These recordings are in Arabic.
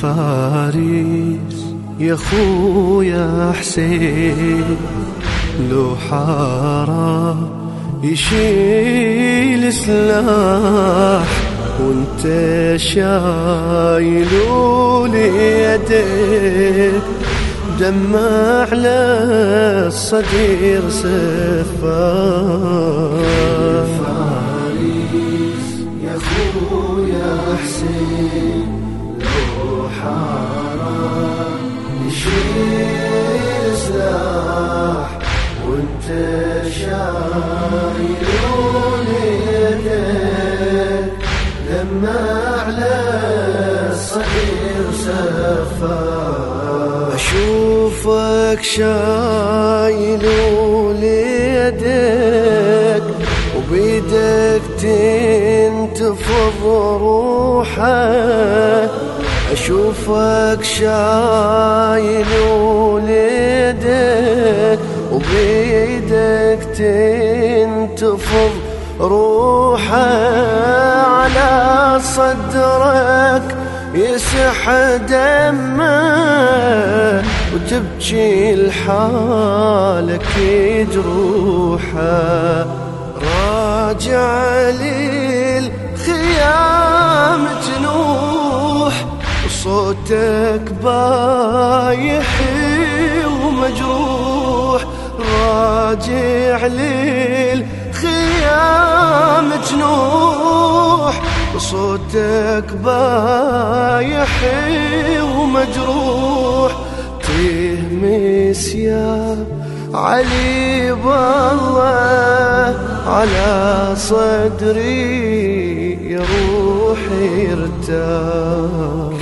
فارس يا خويا حسين لو حارة يشيل سلاح وانت شايل ليدك دمع على الصدير سفاح. لما على أشوفك شايل ليدك وبيدك تنتفض روحك. أشوفك شايل وليدك وبيدك تنتفض روحه على صدرك يسح دمه وتبكي لحالك جروحه راجع للخيام تنوح صوتك بايح ومجروح. راجع للخيام جنوح صوتك بايح ومجروح. تهمس يا علي بالله على صدري روحي ارتاح.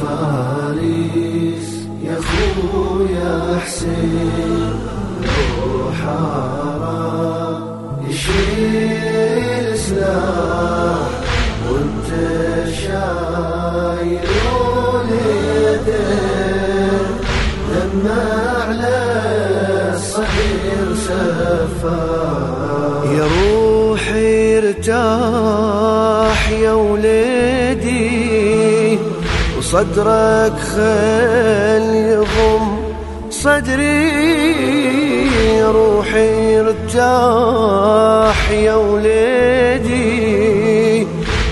فارس يا خويا حسين؟ حرام يشيل سلاح. وانت شايل يدك لما على الصغير سفاح يا روحي ارتاح يا وليدي وصدرك خل صدري روحي ارتاح يا وليدي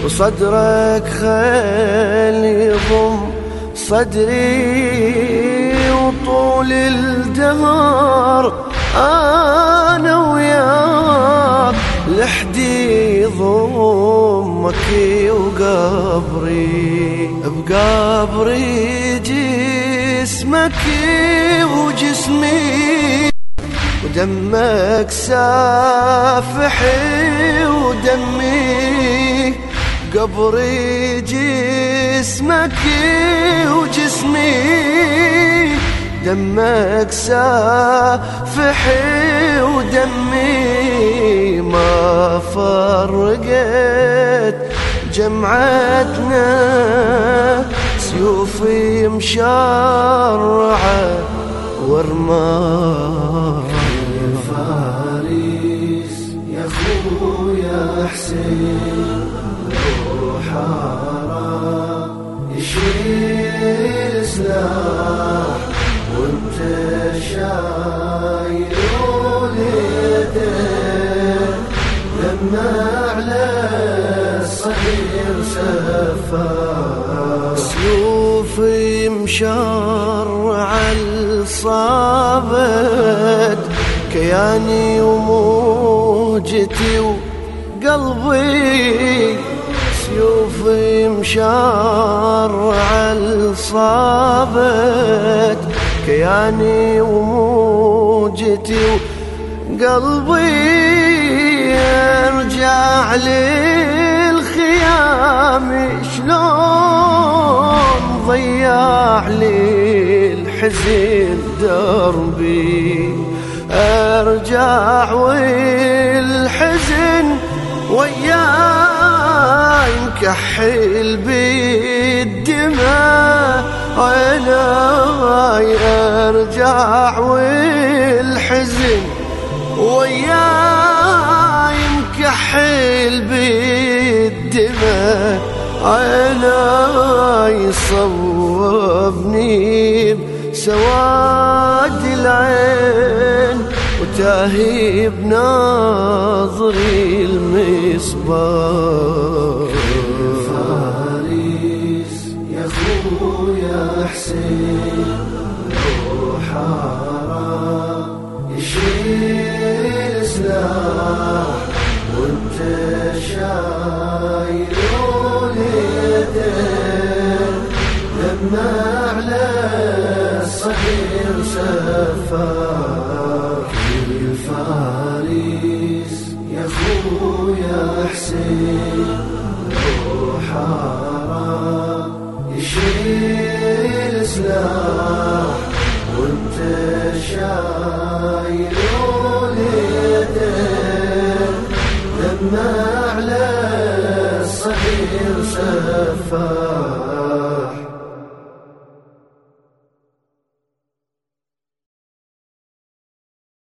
وصدرك خل يضم صدري. وطول الدهر أنا وياك لحدي ضمك وقبري بقبري. جسمك وجسمي ودمك سافحي ودمي قبري جسمك وجسمي دمك سافحي ودمي ما فرقت جمعتنا سيوفي مشرعة ورماح فارس يا خويا حسين حرام يشيل سلاح وأنت شايل يدك لما على الصغير سفاح سيوفي مشرعة الصابت كياني وموجتي وقلبي سيوفي مشرعة الصابت كياني وموجتي وقلبي ارجع للخيام شلون ضيع لي الحزن دربي أرجع والحزن وياي مكحل بالدماء. عيناي أرجع والحزن وياي مكحل بالدماء. عيناي صوبني بسواد العين وتاهي بناظري المصباح. فارس يا خويا حسين. لما على الصغير سفاك الفارس يا خويا حسين روح يشيل سلاح وانت شايل لما على الصغير سفاح